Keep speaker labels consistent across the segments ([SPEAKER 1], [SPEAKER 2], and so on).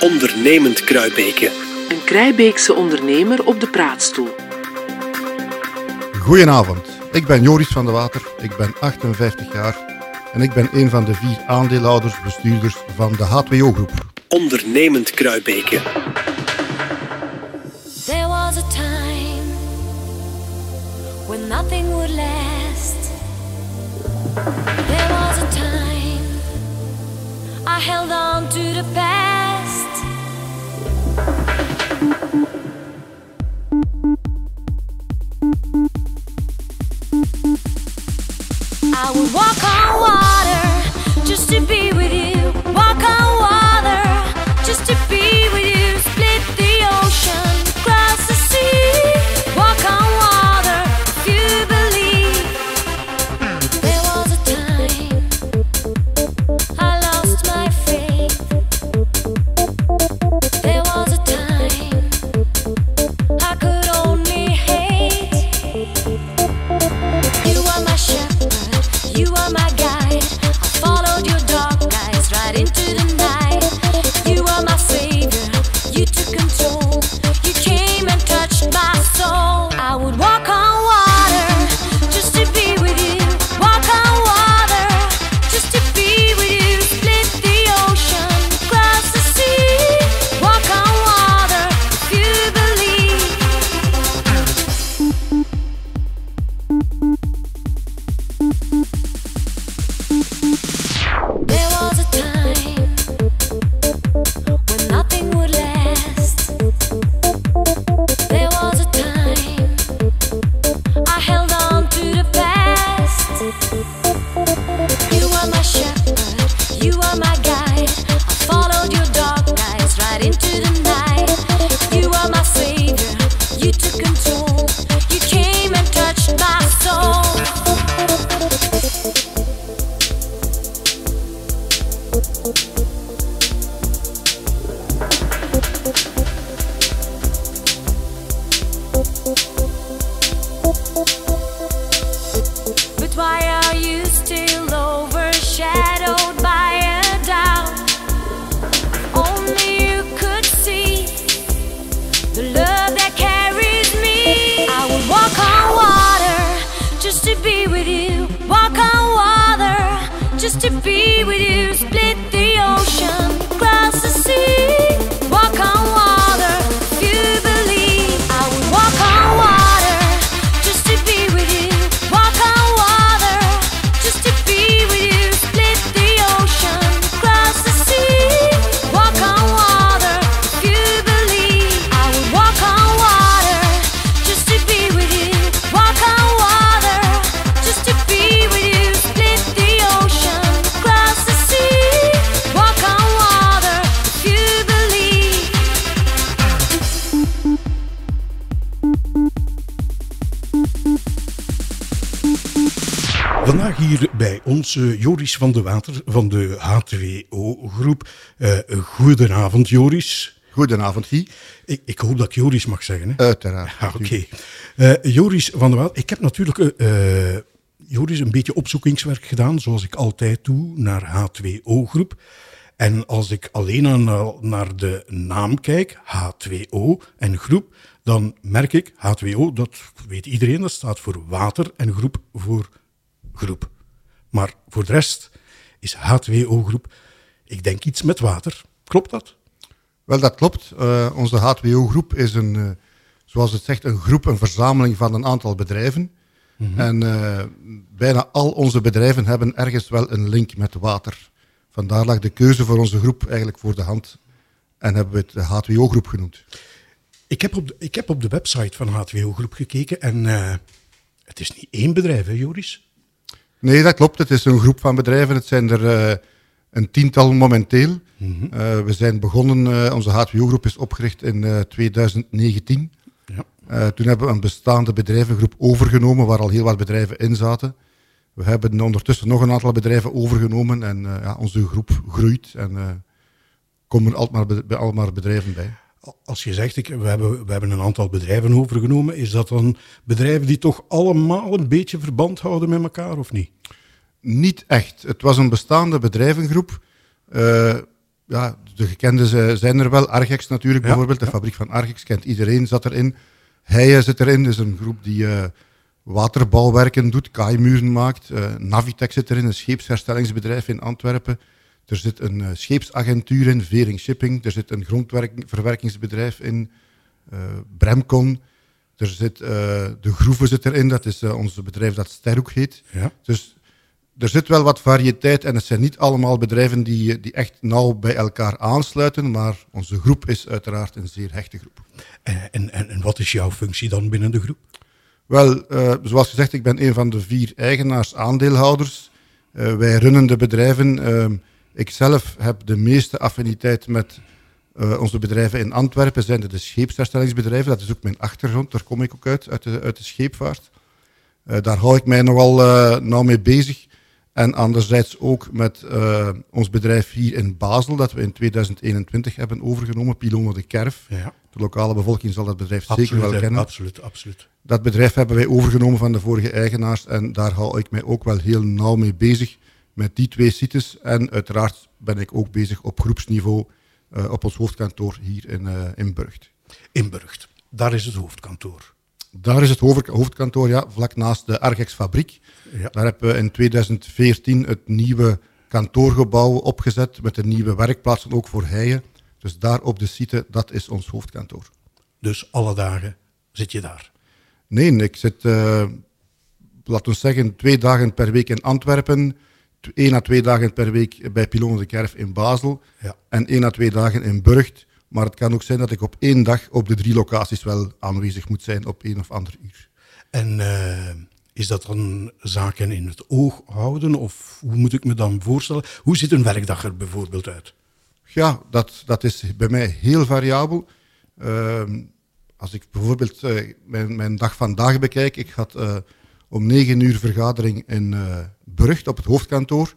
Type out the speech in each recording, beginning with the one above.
[SPEAKER 1] Ondernemend Kruibeke.
[SPEAKER 2] Een Krijbeekse ondernemer op de praatstoel.
[SPEAKER 3] Goedenavond, ik ben Joris van de Water, ik ben 58 jaar en ik ben een van de vier aandeelhouders, bestuurders van de H2O-groep.
[SPEAKER 1] Ondernemend Kruibeke.
[SPEAKER 4] There was a time when nothing would last. There was a time I held on to the past. Just to be with you. Walk on water just to be with you. Split the ocean,
[SPEAKER 5] van de Water van de H2O-groep. Eh goedenavond, Joris.
[SPEAKER 3] Goedenavond, Guy.
[SPEAKER 5] Ik, ik hoop dat ik Joris mag zeggen. Hè?
[SPEAKER 3] Uiteraard.
[SPEAKER 5] Oké. Eh, Joris van der Waal, ik heb natuurlijk eh, Joris een beetje opzoekingswerk gedaan, zoals ik altijd doe, naar H2O-groep. En als ik alleen aan, naar de naam kijk, H2O en groep, dan merk ik H2O, dat weet iedereen, dat staat voor water en groep voor groep. Maar voor de rest is H2O-groep, ik denk iets met water. Klopt dat?
[SPEAKER 3] Wel, dat klopt. Eh, onze H2O-groep is een, eh, zoals het zegt, een groep, een verzameling van een aantal bedrijven. En eh, bijna al onze bedrijven hebben ergens wel een link met water. Vandaar lag de keuze voor onze groep eigenlijk voor de hand. En hebben we het de H2O-groep genoemd.
[SPEAKER 5] Ik heb op de, ik heb op de website van H2O-groep gekeken en het is niet één bedrijf, hè, Joris?
[SPEAKER 3] Nee, dat klopt. Het is een groep van bedrijven. Het zijn er eh, een tiental momenteel. Eh, we zijn begonnen, eh, onze H2O-groep is opgericht in eh, 2019.
[SPEAKER 5] Ja.
[SPEAKER 3] Toen hebben we een bestaande bedrijvengroep overgenomen, waar al heel wat bedrijven in zaten. We hebben ondertussen nog een aantal bedrijven overgenomen en ja, onze groep groeit en komen er altijd maar, be- altijd maar bedrijven bij.
[SPEAKER 5] Als je zegt, ik, we, hebben, we hebben een aantal bedrijven overgenomen, is dat dan bedrijven die toch allemaal een beetje verband houden met elkaar, of niet?
[SPEAKER 3] Niet echt. Het was een bestaande bedrijvengroep. Eh, ja, de gekende zijn er wel. Argex natuurlijk
[SPEAKER 5] Ja,
[SPEAKER 3] bijvoorbeeld. De
[SPEAKER 5] ja.
[SPEAKER 3] fabriek van Argex kent iedereen, zat erin. Heijen zit erin, dat is een groep die eh, waterbouwwerken doet, kaaimuren maakt. Eh, Navitec zit erin, een scheepsherstellingsbedrijf in Antwerpen. Er zit een eh, scheepsagentuur in, Vering Shipping. Er zit een grondverwerkingsbedrijf in, eh, Bremcon. Er zit, eh, de Groeve zit erin, dat is ons bedrijf dat Sterhoek heet.
[SPEAKER 5] Ja.
[SPEAKER 3] Dus er zit wel wat variëteit en het zijn niet allemaal bedrijven die, die echt nauw bij elkaar aansluiten, maar onze groep is uiteraard een zeer hechte groep.
[SPEAKER 5] En, en, en, wat is jouw functie dan binnen de groep?
[SPEAKER 3] Wel, zoals gezegd, ik ben een van de vier eigenaars-aandeelhouders. Eh, wij runnen de bedrijven. Ehm ik zelf heb de meeste affiniteit met eh, onze bedrijven in Antwerpen, zijn de scheepsherstellingsbedrijven. Dat is ook mijn achtergrond, daar kom ik ook uit, uit de, uit de scheepvaart. Eh, daar hou ik mij nogal eh nauw mee bezig. En anderzijds ook met ons bedrijf hier in Basel, dat we in 2021 hebben overgenomen, Pilono de Kerf.
[SPEAKER 5] Ja,
[SPEAKER 3] De lokale bevolking zal dat bedrijf zeker wel kennen.
[SPEAKER 5] Absoluut, absoluut.
[SPEAKER 3] Dat bedrijf hebben wij overgenomen van de vorige eigenaars en daar hou ik mij ook wel heel nauw mee bezig met die twee sites. En uiteraard ben ik ook bezig op groepsniveau eh, op ons hoofdkantoor hier in, eh, in Burgt.
[SPEAKER 5] In Burgt. Daar is het hoofdkantoor.
[SPEAKER 3] Daar is het hoofd- hoofdkantoor, ja, vlak naast de Argex fabriek.
[SPEAKER 5] Ja.
[SPEAKER 3] Daar hebben we in 2014 het nieuwe kantoorgebouw opgezet met de nieuwe werkplaatsen ook voor heien. Dus daar op de site, dat is ons hoofdkantoor.
[SPEAKER 5] Dus alle dagen zit je daar.
[SPEAKER 3] Nee, ik zit, eh laten we zeggen, twee dagen per week in Antwerpen, één à twee dagen per week bij Pilon de Kerf in Basel
[SPEAKER 5] Ja.
[SPEAKER 3] en één à twee dagen in Burgt. Maar het kan ook zijn dat ik op één dag op de drie locaties wel aanwezig moet zijn op een of ander uur.
[SPEAKER 5] En eh, is dat dan zaken in het oog houden? Of hoe moet ik me dan voorstellen? Hoe ziet een werkdag er bijvoorbeeld uit?
[SPEAKER 3] Ja, dat, dat is bij mij heel variabel. Ehm, als ik bijvoorbeeld eh, mijn, mijn dag vandaag bekijk, ik had eh, om negen uur vergadering in Burgt op het hoofdkantoor.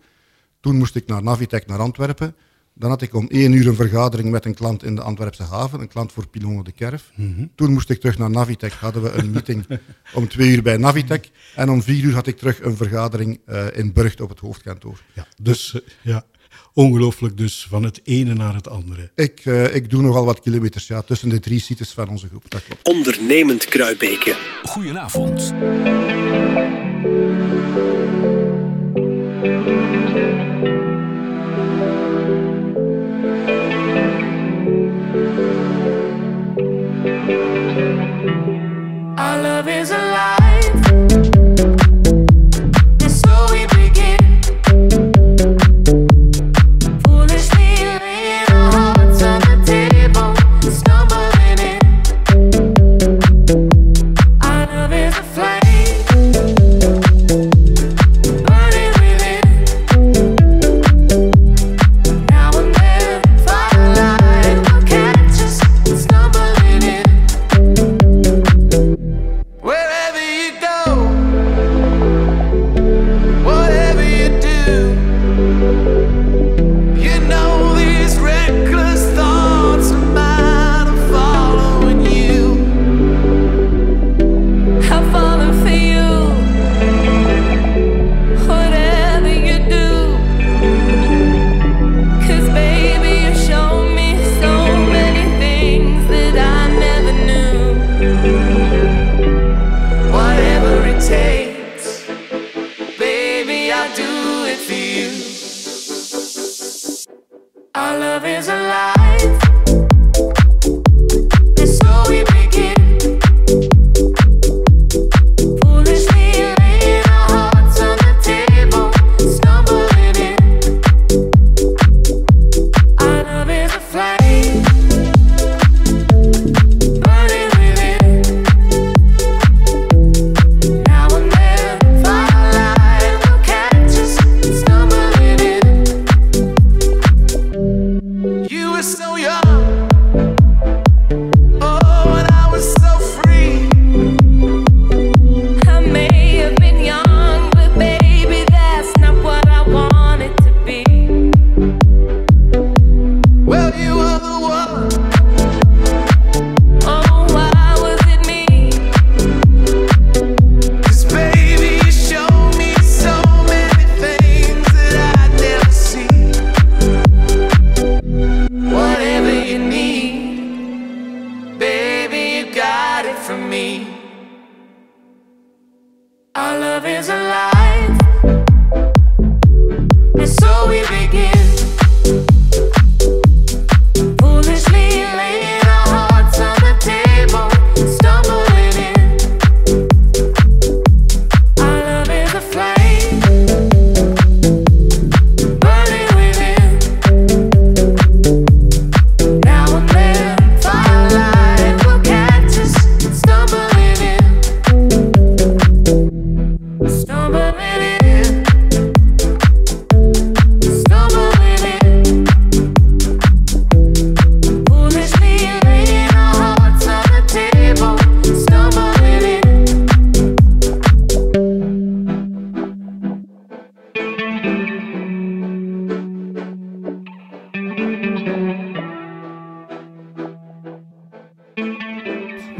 [SPEAKER 3] Toen moest ik naar Navitec naar Antwerpen. Dan had ik om één uur een vergadering met een klant in de Antwerpse haven, een klant voor Pilone de Kerf. Toen moest ik terug naar Navitec, hadden we een meeting om twee uur bij Navitec. En om vier uur had ik terug een vergadering eh, in Burgt op het hoofdkantoor.
[SPEAKER 5] Ja, dus eh, ja, ongelooflijk dus van het ene naar het andere.
[SPEAKER 3] Ik, eh, ik doe nogal wat kilometers ja, tussen de drie sites van onze groep. Dat klopt.
[SPEAKER 1] Ondernemend Kruibeke.
[SPEAKER 6] Goedenavond.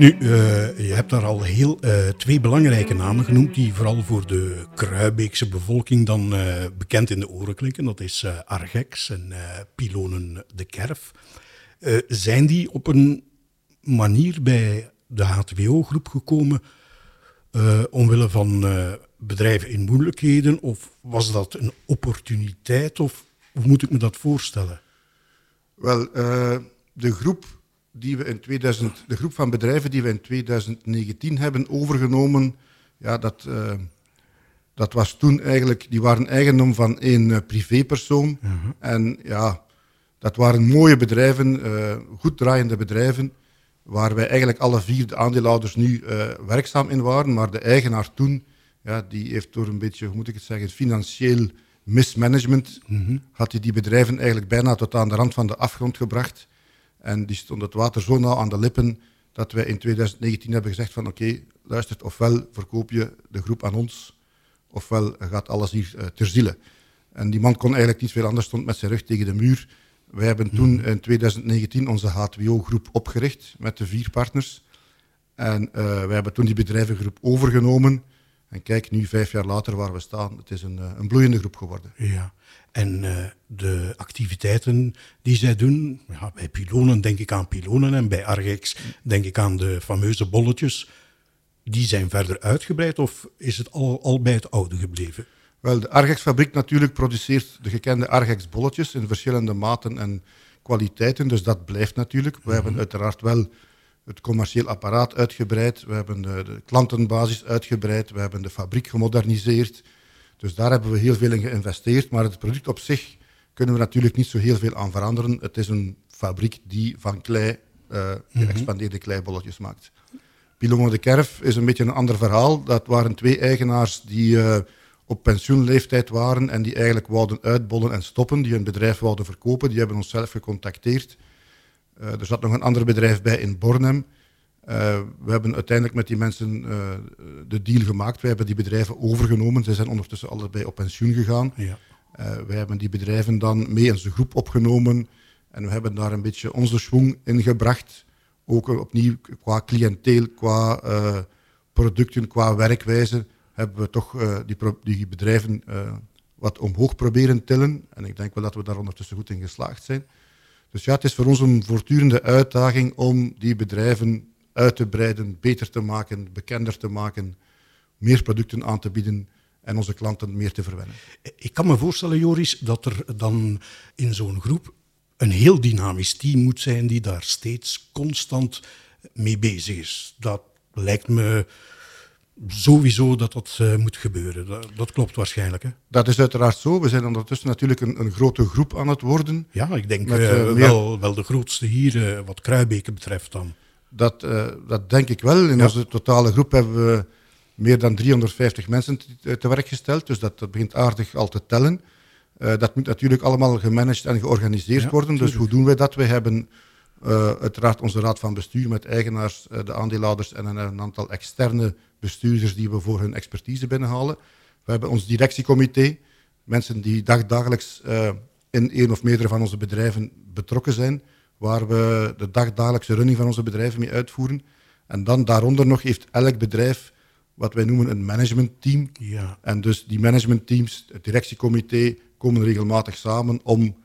[SPEAKER 5] Nu, eh, je hebt daar al heel eh, twee belangrijke namen genoemd die vooral voor de Kruibeekse bevolking dan eh, bekend in de oren klinken. Dat is Argex en Pilonen de Kerf. Zijn die op een manier bij de HTWO-groep gekomen omwille van bedrijven in moeilijkheden? Of was dat een opportuniteit? Of hoe moet ik me dat voorstellen?
[SPEAKER 3] Wel, de groep die we in 2000, de groep van bedrijven die we in 2019 hebben overgenomen, ja, dat, eh, dat was toen eigenlijk, die waren eigendom van één eh, privépersoon. En ja, dat waren mooie bedrijven, eh, goed draaiende bedrijven, waar wij eigenlijk alle vier de aandeelhouders nu werkzaam in waren. Maar de eigenaar toen, ja, die heeft door een beetje, hoe moet ik het zeggen, financieel mismanagement, had hij die bedrijven eigenlijk bijna tot aan de rand van de afgrond gebracht. En die stond het water zo nauw aan de lippen dat wij in 2019 hebben gezegd van oké, luistert, ofwel verkoop je de groep aan ons, ofwel gaat alles hier eh, ter ziele. En die man kon eigenlijk niet veel anders, stond met zijn rug tegen de muur. Wij hebben toen in 2019 onze HTWO-groep opgericht met de vier partners. En eh, wij hebben toen die bedrijvengroep overgenomen. En kijk, nu vijf jaar later waar we staan, het is een, eh, een bloeiende groep geworden.
[SPEAKER 5] Ja. En eh, de activiteiten die zij doen, ja, bij pilonen denk ik aan pilonen en bij Argex denk ik aan de fameuze bolletjes. Die zijn verder uitgebreid of is het al, al bij het oude gebleven?
[SPEAKER 3] Wel, de Argex-fabriek natuurlijk produceert de gekende Argex-bolletjes in verschillende maten en kwaliteiten, dus dat blijft natuurlijk. We hebben uiteraard wel het commercieel apparaat uitgebreid, we hebben de, de klantenbasis uitgebreid, we hebben de fabriek gemoderniseerd. Dus daar hebben we heel veel in geïnvesteerd, maar het product op zich kunnen we natuurlijk niet zo heel veel aan veranderen. Het is een fabriek die van klei eh geëxpandeerde kleibolletjes maakt. Pilongo de Kerf is een beetje een ander verhaal. Dat waren twee eigenaars die eh, op pensioenleeftijd waren en die eigenlijk wouden uitbollen en stoppen, die hun bedrijf wouden verkopen. Die hebben ons zelf gecontacteerd. Eh, er zat nog een ander bedrijf bij in Bornem. Eh, we hebben uiteindelijk met die mensen eh, de deal gemaakt. Wij hebben die bedrijven overgenomen. Ze zijn ondertussen allebei op pensioen gegaan.
[SPEAKER 5] Ja.
[SPEAKER 3] Wij hebben die bedrijven dan mee in zijn groep opgenomen. En we hebben daar een beetje onze schwung in gebracht. Ook opnieuw qua cliënteel, qua producten, qua werkwijze. Hebben we toch die, die bedrijven wat omhoog proberen tillen. En ik denk wel dat we daar ondertussen goed in geslaagd zijn. Dus ja, het is voor ons een voortdurende uitdaging om die bedrijven uit te breiden, beter te maken, bekender te maken, meer producten aan te bieden en onze klanten meer te verwennen.
[SPEAKER 5] Ik kan me voorstellen, Joris, dat er dan in zo'n groep een heel dynamisch team moet zijn die daar steeds constant mee bezig is. Dat lijkt me sowieso dat dat eh, moet gebeuren. Dat, dat klopt waarschijnlijk. Hè?
[SPEAKER 3] Dat is uiteraard zo. We zijn ondertussen natuurlijk een, een grote groep aan het worden.
[SPEAKER 5] Ja, ik denk
[SPEAKER 3] Met,
[SPEAKER 5] eh,
[SPEAKER 3] eh, meer-
[SPEAKER 5] wel, wel de grootste hier, wat Kruibeke betreft dan.
[SPEAKER 3] Dat, dat denk ik wel. In
[SPEAKER 5] Ja.
[SPEAKER 3] onze totale groep hebben we meer dan 350 mensen te, te werk gesteld. Dus dat, dat begint aardig al te tellen. Dat moet natuurlijk allemaal gemanaged en georganiseerd
[SPEAKER 5] Ja,
[SPEAKER 3] worden. Dus hoe doen wij dat? We hebben uiteraard onze raad van bestuur met eigenaars, eh, de aandeelhouders en een, aantal externe bestuurders die we voor hun expertise binnenhalen. We hebben ons directiecomité, mensen die dagdagelijks eh, in één of meerdere van onze bedrijven betrokken zijn, waar we de dagdagelijkse running van onze bedrijven mee uitvoeren. En dan daaronder nog heeft elk bedrijf wat wij noemen een managementteam.
[SPEAKER 5] Ja.
[SPEAKER 3] En dus die managementteams, het directiecomité, komen regelmatig samen om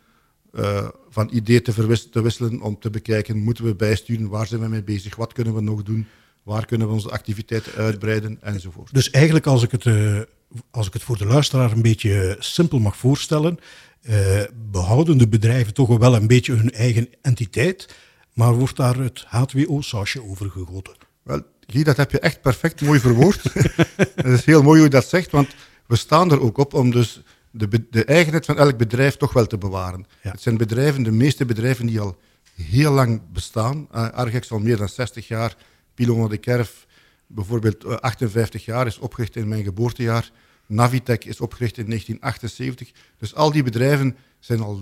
[SPEAKER 3] eh, eh, van ideeën te, wisselen, om te bekijken, moeten we bijsturen, waar zijn we mee bezig, wat kunnen we nog doen, waar kunnen we onze activiteiten uitbreiden, enzovoort.
[SPEAKER 5] Dus eigenlijk, als ik het, eh, als ik het voor de luisteraar een beetje simpel mag voorstellen, eh, behouden de bedrijven toch wel een beetje hun eigen entiteit, maar wordt daar het H2O-sausje over gegoten.
[SPEAKER 3] Wel, Guy, dat heb je echt perfect mooi verwoord. Het is heel mooi hoe je dat zegt, want we staan er ook op om dus de, de eigenheid van elk bedrijf toch wel te bewaren.
[SPEAKER 5] Ja.
[SPEAKER 3] Het zijn bedrijven, de meeste bedrijven die al heel lang bestaan. Uh, Argex al meer dan 60 jaar, Pilon de Kerf bijvoorbeeld eh, 58 jaar, is opgericht in mijn geboortejaar. Navitec is opgericht in 1978. Dus al die bedrijven zijn al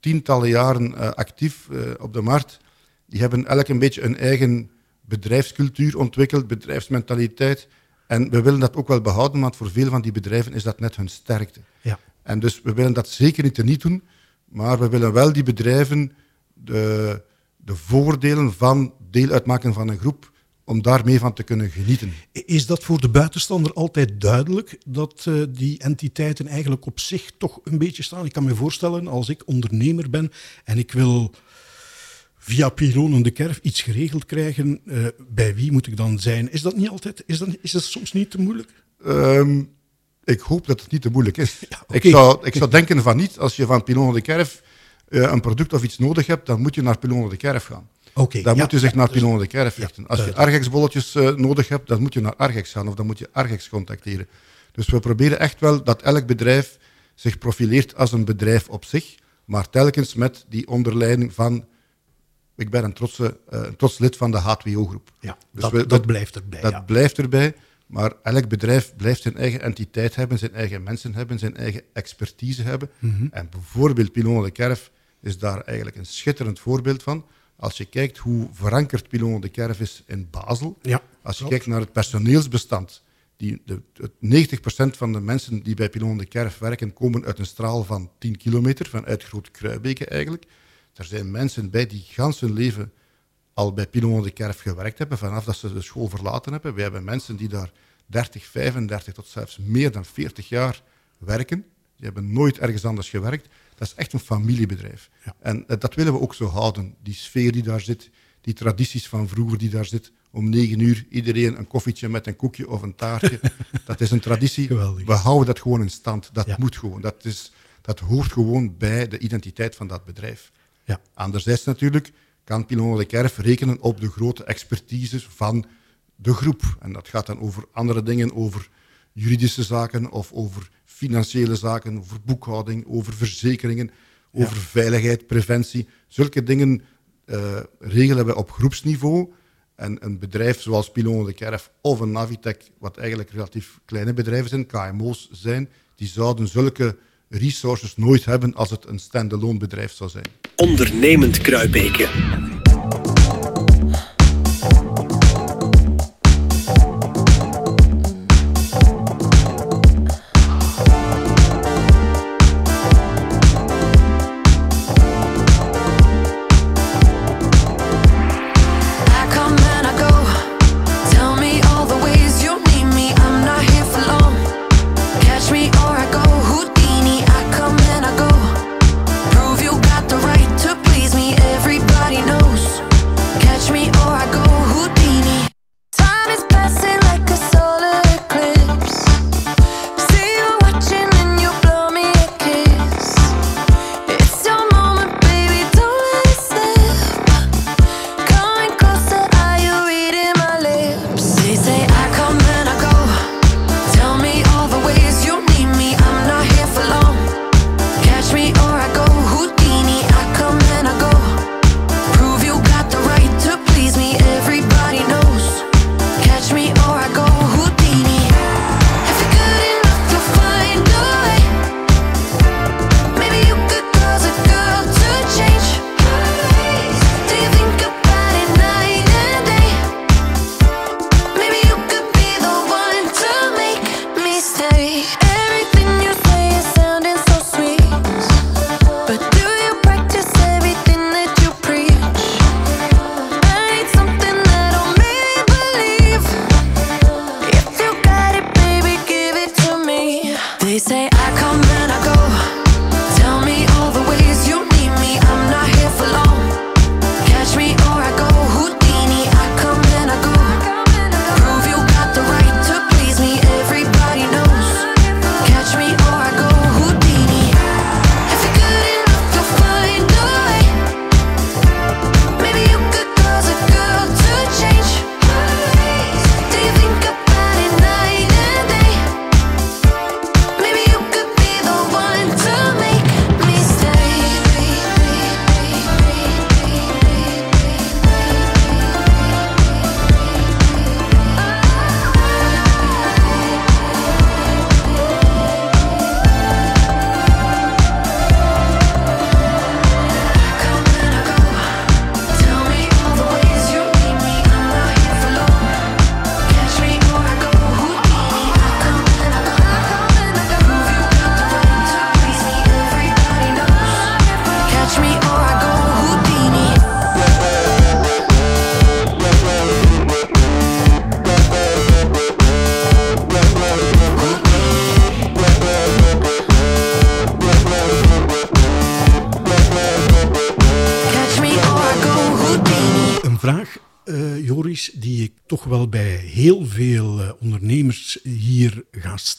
[SPEAKER 3] tientallen jaren eh, actief eh, op de markt. Die hebben elk een beetje een eigen bedrijfscultuur ontwikkeld, bedrijfsmentaliteit. En we willen dat ook wel behouden, want voor veel van die bedrijven is dat net hun sterkte.
[SPEAKER 5] Ja.
[SPEAKER 3] En dus we willen dat zeker niet teniet doen, maar we willen wel die bedrijven de, de voordelen van deel uitmaken van een groep, om daarmee van te kunnen genieten.
[SPEAKER 5] Is dat voor de buitenstander altijd duidelijk dat eh, die entiteiten eigenlijk op zich toch een beetje staan? Ik kan me voorstellen, als ik ondernemer ben en ik wil via Pilonen de Kerf iets geregeld krijgen, eh, bij wie moet ik dan zijn? Is dat niet altijd, is dat, is dat soms niet te moeilijk?
[SPEAKER 3] Ehm, ik hoop dat het niet te moeilijk is. ik, zou, ik zou denken van niet. Als je van Pilon de Kerf eh, een product of iets nodig hebt, dan moet je naar Pilon de Kerf gaan.
[SPEAKER 5] Oké,
[SPEAKER 3] Dan
[SPEAKER 5] ja,
[SPEAKER 3] moet je zich
[SPEAKER 5] ja,
[SPEAKER 3] naar
[SPEAKER 5] dus-
[SPEAKER 3] Pilon de Kerf richten. Als je Argex-bolletjes eh, nodig hebt, dan moet je naar Argex gaan of dan moet je Argex contacteren. Dus we proberen echt wel dat elk bedrijf zich profileert als een bedrijf op zich, maar telkens met die onderleiding van ik ben een, trotse, eh, een trots lid van de H2O-groep.
[SPEAKER 5] Ja,
[SPEAKER 3] Dus
[SPEAKER 5] dat,
[SPEAKER 3] we-
[SPEAKER 5] dat blijft erbij.
[SPEAKER 3] Dat blijft erbij, maar elk bedrijf blijft zijn eigen entiteit hebben, zijn eigen mensen hebben, zijn eigen expertise hebben.
[SPEAKER 5] Mhm.
[SPEAKER 3] En bijvoorbeeld Pilon de Kerf is daar eigenlijk een schitterend voorbeeld van. Als je kijkt hoe verankerd Pilon de Kerf is in Basel,
[SPEAKER 5] Ja,
[SPEAKER 3] als je
[SPEAKER 5] klopt.
[SPEAKER 3] kijkt naar het personeelsbestand, die, de, het 90% van de mensen die bij Pilon de Kerf werken, komen uit een straal van 10 kilometer, vanuit Groot Kruibeke eigenlijk. Er zijn mensen bij die gans hun leven al bij Pilon de Kerf gewerkt hebben, vanaf dat ze de school verlaten hebben. Wij hebben mensen die daar 30, 35 tot zelfs meer dan 40 jaar werken. Die hebben nooit ergens anders gewerkt. Dat is echt een familiebedrijf.
[SPEAKER 5] Ja.
[SPEAKER 3] En eh, dat willen we ook zo houden. Die sfeer die daar zit, die tradities van vroeger die daar zit. Om negen uur iedereen een koffietje met een koekje of een taartje. dat is een traditie.
[SPEAKER 5] Geweldig.
[SPEAKER 3] We houden dat gewoon in stand. Dat
[SPEAKER 5] Ja.
[SPEAKER 3] moet gewoon. Dat, is, dat hoort gewoon bij de identiteit van dat bedrijf.
[SPEAKER 5] Ja.
[SPEAKER 3] Anderzijds natuurlijk kan Pilon de Kerf rekenen op de grote expertise van de groep. En dat gaat dan over andere dingen, over juridische zaken of over financiële zaken, over boekhouding, over verzekeringen, over veiligheid, preventie. Zulke dingen eh, regelen we op groepsniveau. En een bedrijf zoals Pilon de Kerf of een Navitec, wat eigenlijk relatief kleine bedrijven zijn, KMO's zijn, die zouden zulke resources nooit hebben als het een standalone bedrijf zou zijn.
[SPEAKER 1] Ondernemend Kruibeke.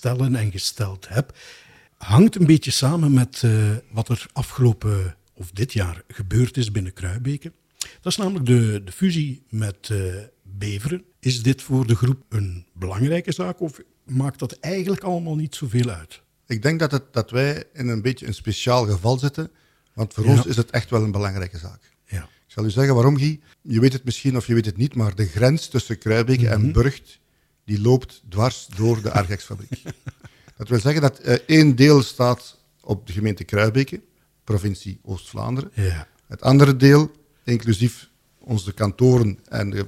[SPEAKER 5] Stellen en gesteld heb, hangt een beetje samen met eh, wat er afgelopen of dit jaar gebeurd is binnen Kruibeke. Dat is namelijk de, de fusie met eh, Beveren. Is dit voor de groep een belangrijke zaak of maakt dat eigenlijk allemaal niet zoveel uit?
[SPEAKER 3] Ik denk dat, het, dat wij in een beetje een speciaal geval zitten, want voor
[SPEAKER 5] Ja.
[SPEAKER 3] ons is het echt wel een belangrijke zaak.
[SPEAKER 5] Ja.
[SPEAKER 3] Ik zal u zeggen waarom, Guy. Je weet het misschien of je weet het niet, maar de grens tussen Kruibeke en Burgt, die loopt dwars door de Argex-fabriek. dat wil zeggen dat eh, één deel staat op de gemeente Kruibeke, provincie Oost-Vlaanderen.
[SPEAKER 5] Ja.
[SPEAKER 3] Het andere deel, inclusief onze kantoren en de,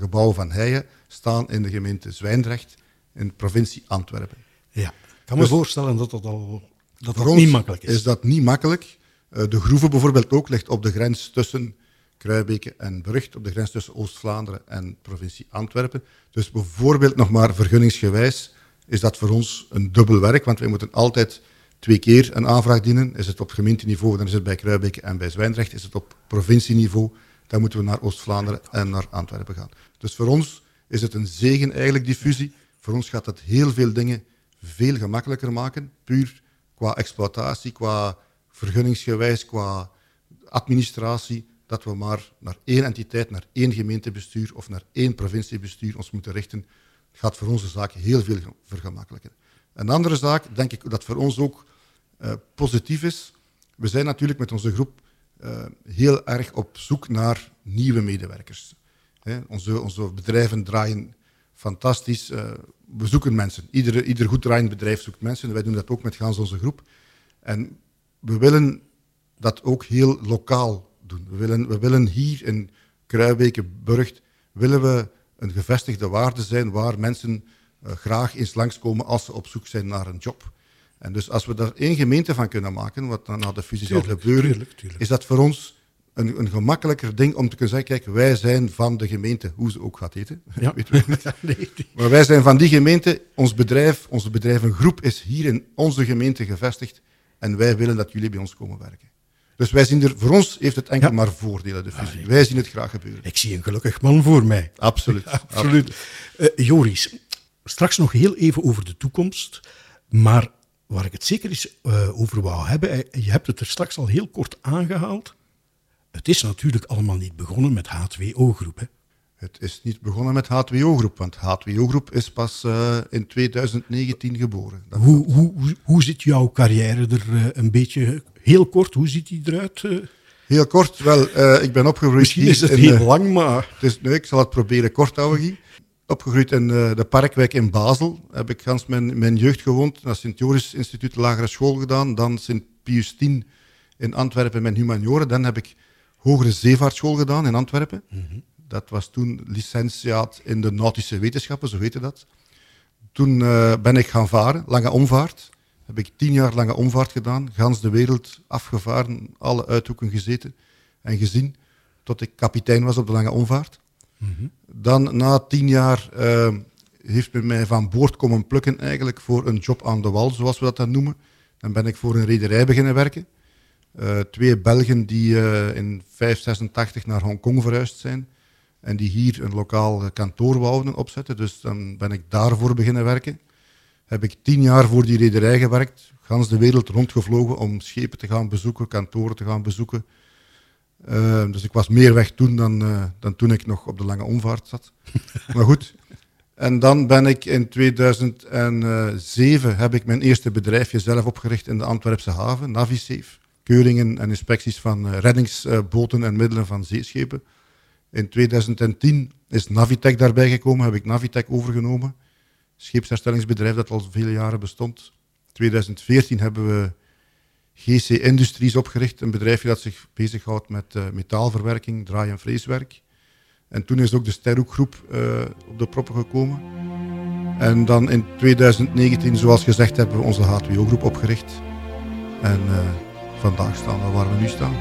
[SPEAKER 3] gebouwen van Heijen, staan in de gemeente Zwijndrecht in de provincie Antwerpen.
[SPEAKER 5] ja. Ik kan me
[SPEAKER 3] Dus-
[SPEAKER 5] voorstellen dat dat al dat niet makkelijk is.
[SPEAKER 3] is dat niet makkelijk. Eh, de Groeve bijvoorbeeld ook ligt op de grens tussen Kruibeke en Brugge, op de grens tussen Oost-Vlaanderen en provincie Antwerpen. Dus bijvoorbeeld nog maar vergunningsgewijs is dat voor ons een dubbel werk, want wij moeten altijd twee keer een aanvraag dienen. Is het op gemeenteniveau, dan is het bij Kruibeke en bij Zwijndrecht. Is het op provincieniveau, dan moeten we naar Oost-Vlaanderen en naar Antwerpen gaan. Dus voor ons is het een zegen eigenlijk, die fusie. Voor ons gaat het heel veel dingen veel gemakkelijker maken, puur qua exploitatie, qua vergunningsgewijs, qua administratie, dat we maar naar één entiteit, naar één gemeentebestuur of naar één provinciebestuur ons moeten richten, gaat voor onze zaak heel veel vergemakkelijken. Een andere zaak, denk ik, dat voor ons ook eh, positief is. We zijn natuurlijk met onze groep eh, heel erg op zoek naar nieuwe medewerkers. Onze, onze bedrijven draaien fantastisch. eh, we zoeken mensen. Ieder, ieder goed draaiend bedrijf zoekt mensen. Wij doen dat ook met gans onze groep. En we willen dat ook heel lokaal doen. We willen, we willen hier in Kruibeke, Burgt, willen we een gevestigde waarde zijn waar mensen eh, graag eens langskomen als ze op zoek zijn naar een job. En dus als we daar één gemeente van kunnen maken, wat dan na de fusie zal gebeuren,
[SPEAKER 5] tuurlijk, tuurlijk.
[SPEAKER 3] is dat voor ons een, een gemakkelijker ding om te kunnen zeggen, kijk, wij zijn van de gemeente, hoe ze ook gaat heten,
[SPEAKER 5] Ja.
[SPEAKER 3] weten we niet.
[SPEAKER 5] Nee.
[SPEAKER 3] Maar wij zijn van die gemeente, ons bedrijf, onze bedrijvengroep is hier in onze gemeente gevestigd en wij willen dat jullie bij ons komen werken. Dus wij zien er, voor ons heeft het enkel
[SPEAKER 5] Ja.
[SPEAKER 3] maar voordelen, de fusie. Wij zien het graag gebeuren.
[SPEAKER 5] Ik zie een gelukkig man voor mij.
[SPEAKER 3] Absoluut.
[SPEAKER 5] Absoluut. Eh, Joris, straks nog heel even over de toekomst. Maar waar ik het zeker eens eh, over wou hebben, je hebt het er straks al heel kort aangehaald. Het is natuurlijk allemaal niet begonnen met H2O-groep. Hè?
[SPEAKER 3] Het is niet begonnen met H2O-groep, want H2O-groep is pas eh, in 2019 geboren.
[SPEAKER 5] Hoe, hoe, hoe, hoe zit jouw carrière er een beetje, heel kort, hoe ziet die eruit? eh?
[SPEAKER 3] Heel kort, wel, eh, ik ben opgegroeid
[SPEAKER 5] misschien is het heel
[SPEAKER 3] eh,
[SPEAKER 5] lang, maar...
[SPEAKER 3] Het is, nee, ik zal het proberen kort te houden, Guy. Opgegroeid in de Parkwijk in Basel. Heb ik gans mijn, mijn jeugd gewoond. Naar Sint-Joris Instituut Lagere School gedaan. Dan Sint Pius X in Antwerpen mijn humanioren. Dan heb ik Hogere Zeevaartschool gedaan in Antwerpen. Dat was toen licentiaat in de nautische wetenschappen, zo heette dat. Toen ben ik gaan varen, lange omvaart. Heb ik tien jaar lange omvaart gedaan. Gans de wereld afgevaren, alle uithoeken gezeten en gezien. Tot ik kapitein was op de lange omvaart. Dan na tien jaar eh, heeft men mij van boord komen plukken eigenlijk voor een job aan de wal, zoals we dat dan noemen. Dan ben ik voor een rederij beginnen werken. Eh, twee Belgen die eh, in 586 naar Hongkong verhuisd zijn en die hier een lokaal kantoor wouden opzetten. Dus dan ben ik daarvoor beginnen werken. Heb ik tien jaar voor die rederij gewerkt, gans de wereld rondgevlogen om schepen te gaan bezoeken, kantoren te gaan bezoeken. Eh, dus ik was meer weg toen dan, eh, dan toen ik nog op de lange omvaart zat. maar goed. En dan ben ik in 2007 heb ik mijn eerste bedrijfje zelf opgericht in de Antwerpse haven, Navisafe. Keuringen en inspecties van eh, reddingsboten en middelen van zeeschepen. In 2010 is Navitec daarbij gekomen, heb ik Navitec overgenomen. Scheepsherstellingsbedrijf dat al vele jaren bestond. 2014 hebben we GC Industries opgericht, een bedrijfje dat zich bezighoudt met eh, metaalverwerking, draai- en freeswerk. En toen is ook de Sterhoek groep eh, op de proppen gekomen. En dan in 2019, zoals gezegd, hebben we onze H2O-groep opgericht. En eh, vandaag staan we waar we nu staan.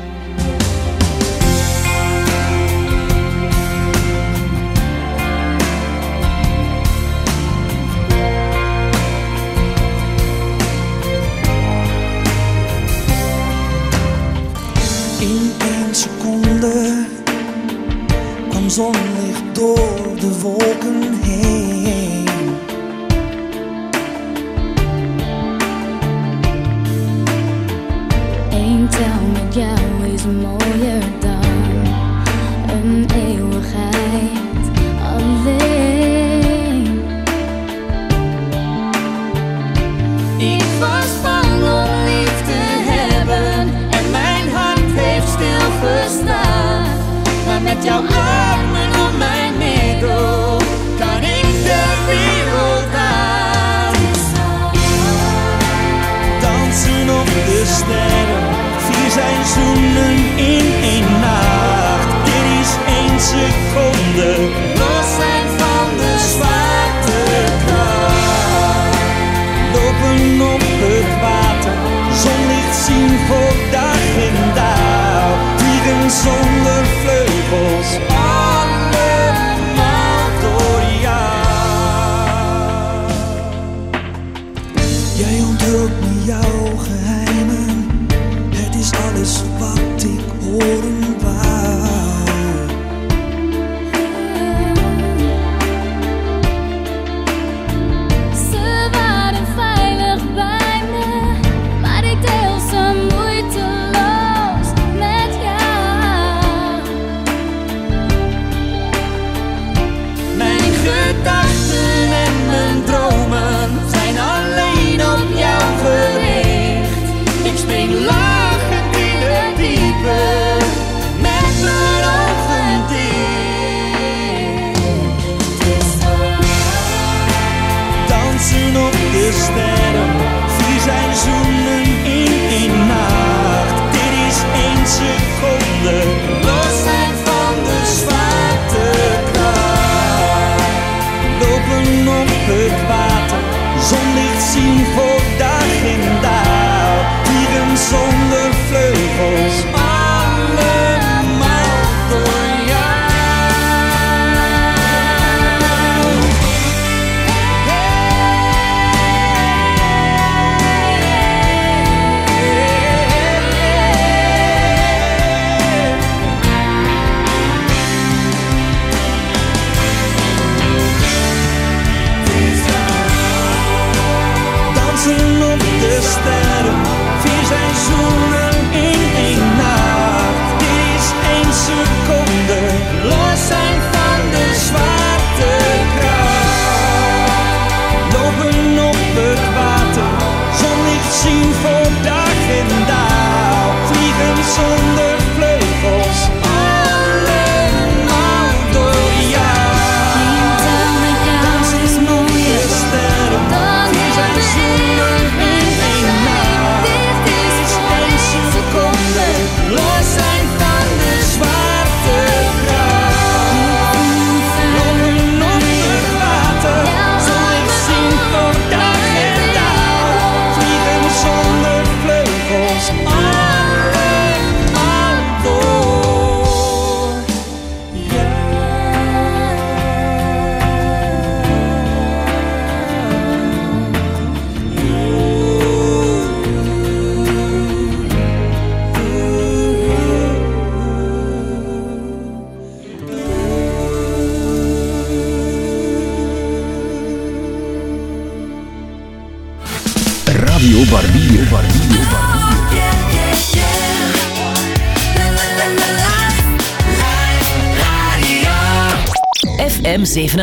[SPEAKER 7] 87.6.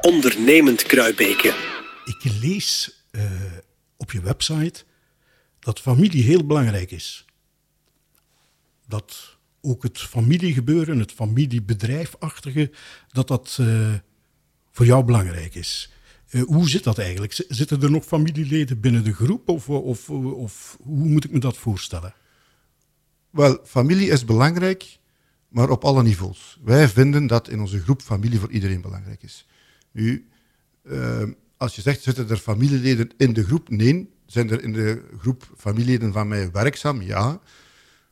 [SPEAKER 1] Ondernemend Kruibeke.
[SPEAKER 5] Ik lees eh, op je website dat familie heel belangrijk is. Dat ook het familiegebeuren, het familiebedrijfachtige, dat dat eh, voor jou belangrijk is. Eh, hoe zit dat eigenlijk? Zitten er nog familieleden binnen de groep of, of, of hoe moet ik me dat voorstellen?
[SPEAKER 3] Wel, familie is belangrijk, maar op alle niveaus. Wij vinden dat in onze groep familie voor iedereen belangrijk is. Nu, eh, als je zegt, zitten er familieleden in de groep? Nee. Zijn er in de groep familieleden van mij werkzaam? Ja.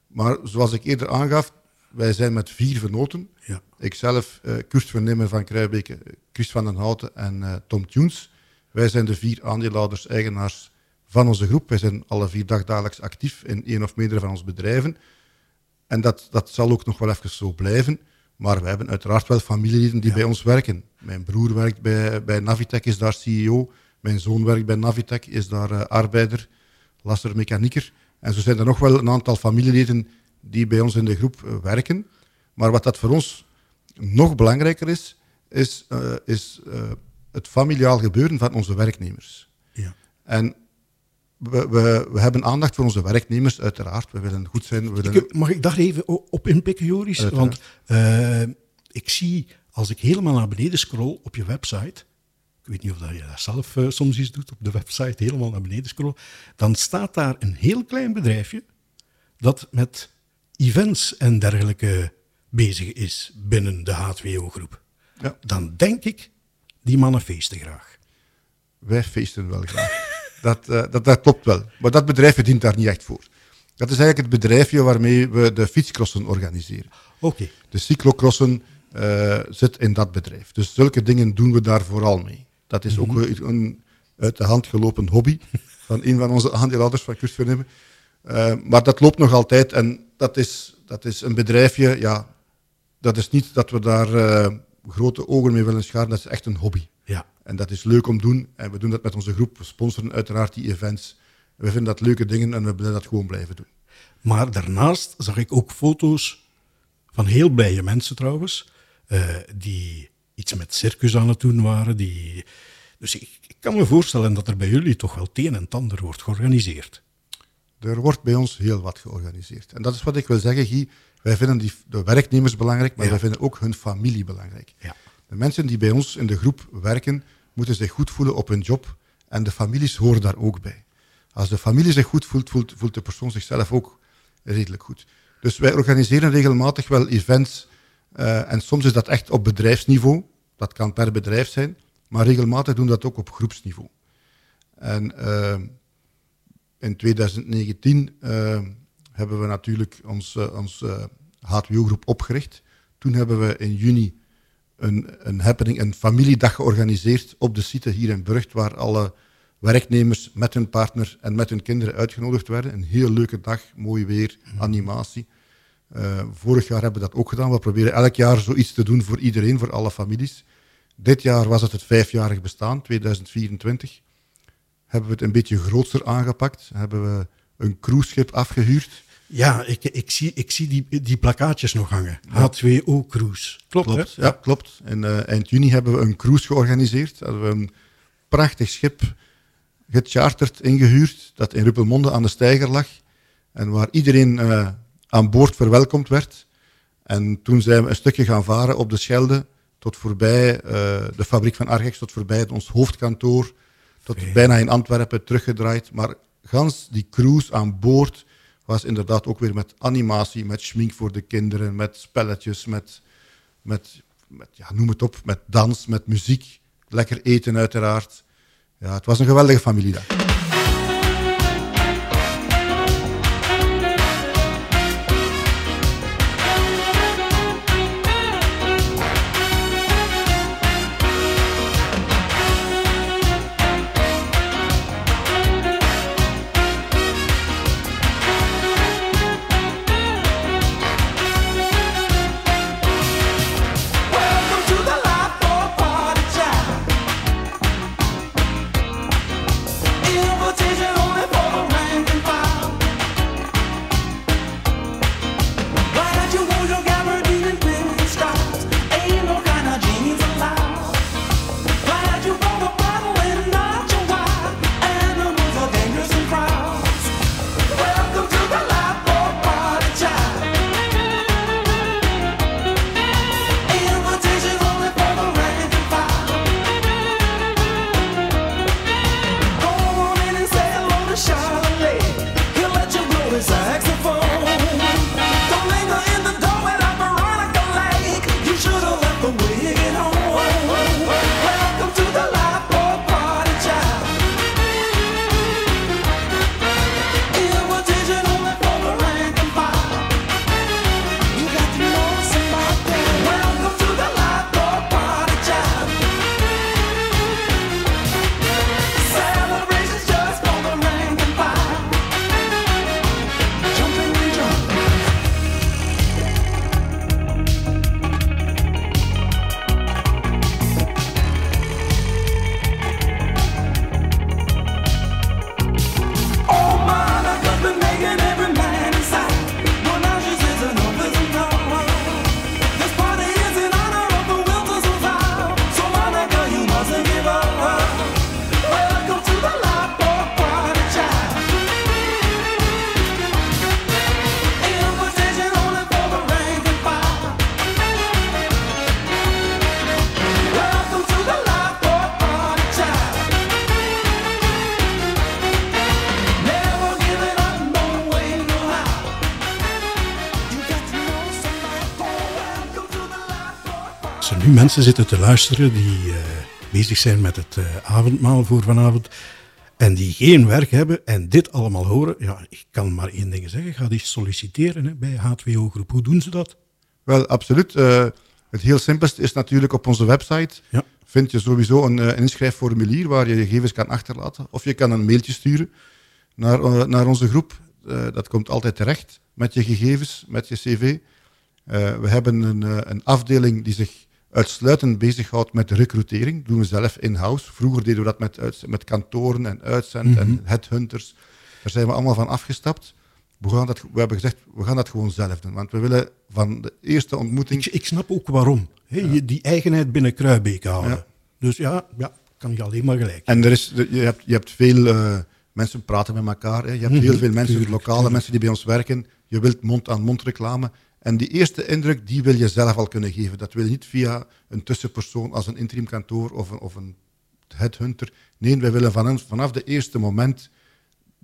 [SPEAKER 3] Maar zoals ik eerder aangaf, wij zijn met vier vernoten.
[SPEAKER 5] Ja.
[SPEAKER 3] Ikzelf, uh, Kurt Vernemer van Kruijbeke, Chris van den Houten en eh, Tom Tunes. Wij zijn de vier aandeelhouders, eigenaars van onze groep. Wij zijn alle vier dagdagelijks actief in één of meerdere van onze bedrijven. En dat, dat zal ook nog wel even zo blijven. Maar we hebben uiteraard wel familieleden die bij ons werken. Mijn broer werkt bij, bij Navitec, is daar CEO. Mijn zoon werkt bij Navitec, is daar eh, arbeider, lasser mechanieker. En zo zijn er nog wel een aantal familieleden die bij ons in de groep eh, werken. Maar wat dat voor ons nog belangrijker is, is, eh, is het familiaal gebeuren van onze werknemers.
[SPEAKER 5] Ja.
[SPEAKER 3] En we, we, we hebben aandacht voor onze werknemers, uiteraard. We willen goed zijn. We willen...
[SPEAKER 5] Ik- mag ik daar even op inpikken, Joris?
[SPEAKER 3] Uiteraard.
[SPEAKER 5] Want eh, ik zie, als ik helemaal naar beneden scroll op je website, ik weet niet of dat je dat zelf eh, soms eens doet, op de website helemaal naar beneden scroll, dan staat daar een heel klein bedrijfje dat met events en dergelijke bezig is binnen de H2O-groep.
[SPEAKER 3] Ja.
[SPEAKER 5] Dan denk ik, die mannen feesten graag.
[SPEAKER 3] Wij feesten wel graag. Dat, eh, dat, dat klopt wel. Maar dat bedrijf verdient daar niet echt voor. Dat is eigenlijk het bedrijfje waarmee we de fietscrossen organiseren.
[SPEAKER 5] Oké.
[SPEAKER 3] De cyclocrossen eh, zit in dat bedrijf. Dus zulke dingen doen we daar vooral mee. Dat is ook weer een uit de hand gelopen hobby van een van onze aandeelhouders van Kust Vernimmen. Eh, maar dat loopt nog altijd en dat is, dat is een bedrijfje, ja, dat is niet dat we daar grote ogen mee willen scharen, dat is echt een hobby.
[SPEAKER 5] Ja.
[SPEAKER 3] En dat is leuk om te doen. En we doen dat met onze groep. We sponsoren uiteraard die events. We vinden dat leuke dingen en we willen dat gewoon blijven doen.
[SPEAKER 5] Maar daarnaast zag ik ook foto's van heel blije mensen trouwens, eh, die iets met circus aan het doen waren. Die... Dus ik, ik kan me voorstellen dat er bij jullie toch wel het een en het ander wordt georganiseerd.
[SPEAKER 3] Er wordt bij ons heel wat georganiseerd. En dat is wat ik wil zeggen, Guy. Wij vinden die, de werknemers belangrijk, maar
[SPEAKER 5] Ja.
[SPEAKER 3] wij vinden ook hun familie belangrijk.
[SPEAKER 5] Ja.
[SPEAKER 3] De mensen die bij ons in de groep werken, moeten zich goed voelen op hun job. En de families horen daar ook bij. Als de familie zich goed voelt, voelt, voelt de persoon zichzelf ook redelijk goed. Dus wij organiseren regelmatig wel events. eh, en soms is dat echt op bedrijfsniveau. Dat kan per bedrijf zijn. Maar regelmatig doen we dat ook op groepsniveau. En eh, in 2019 eh, hebben we natuurlijk ons, eh, ons eh, HTWO-groep opgericht. Toen hebben we in juni een, een happening, een familiedag georganiseerd op de site hier in Burgt, waar alle werknemers met hun partner en met hun kinderen uitgenodigd werden. Een heel leuke dag, mooi weer, animatie. Eh, vorig jaar hebben we dat ook gedaan. We proberen elk jaar zoiets te doen voor iedereen, voor alle families. Dit jaar was het het vijfjarig bestaan, 2024 hebben we het een beetje groter aangepakt. Hebben we een cruiseschip afgehuurd.
[SPEAKER 5] Ja, ik, ik zie, ik zie die, die plakkaatjes nog hangen. H2O Cruise. Klopt,
[SPEAKER 3] Klopt,
[SPEAKER 5] hè?
[SPEAKER 3] ja, klopt. En eh, eind juni hebben we een cruise georganiseerd. Hebben we een prachtig schip gecharterd, ingehuurd, dat in Ruppelmonde aan de steiger lag. En waar iedereen eh, aan boord verwelkomd werd. En toen zijn we een stukje gaan varen op de Schelde, tot voorbij eh, de fabriek van Argex, tot voorbij ons hoofdkantoor, tot bijna in Antwerpen teruggedraaid. Maar gans die cruise aan boord was inderdaad ook weer met animatie, met schmink voor de kinderen, met spelletjes, met, met, met ja, noem het op, met dans, met muziek, lekker eten uiteraard. Ja, het was een geweldige familiedag.
[SPEAKER 5] Mensen zitten te luisteren die eh, bezig zijn met het eh, avondmaal voor vanavond en die geen werk hebben en dit allemaal horen, ja, ik kan maar één ding zeggen. Ga die solliciteren hè, bij H2O Groep. Hoe doen ze dat?
[SPEAKER 3] Wel, absoluut. Eh, het heel simpelste is natuurlijk op onze website.
[SPEAKER 5] Ja.
[SPEAKER 3] Vind je sowieso een, inschrijfformulier waar je je gegevens kan achterlaten. Of je kan een mailtje sturen naar, naar onze groep. Dat komt altijd terecht met je gegevens, met je cv. We hebben een, een afdeling die zich uitsluitend bezighoudt met recrutering. Dat doen we zelf in-house. Vroeger deden we dat met, met kantoren en uitzend en headhunters. Daar zijn we allemaal van afgestapt. We, gaan dat, we hebben gezegd, we gaan dat gewoon zelf doen. Want we willen van de eerste ontmoeting...
[SPEAKER 5] Ik, ik snap ook waarom. Die eigenheid binnen Kruibeek houden.
[SPEAKER 3] Ja.
[SPEAKER 5] Dus ja, ja, kan je alleen maar gelijk.
[SPEAKER 3] En er is, je, hebt, je hebt veel eh, mensen praten met elkaar. Hè. Je hebt heel veel mensen, lokale mensen die bij ons werken. Je wilt mond-aan-mond reclame. En die eerste indruk, die wil je zelf al kunnen geven. Dat wil je niet via een tussenpersoon als een interimkantoor of een, of een headhunter. Nee, wij willen vanaf, vanaf de eerste moment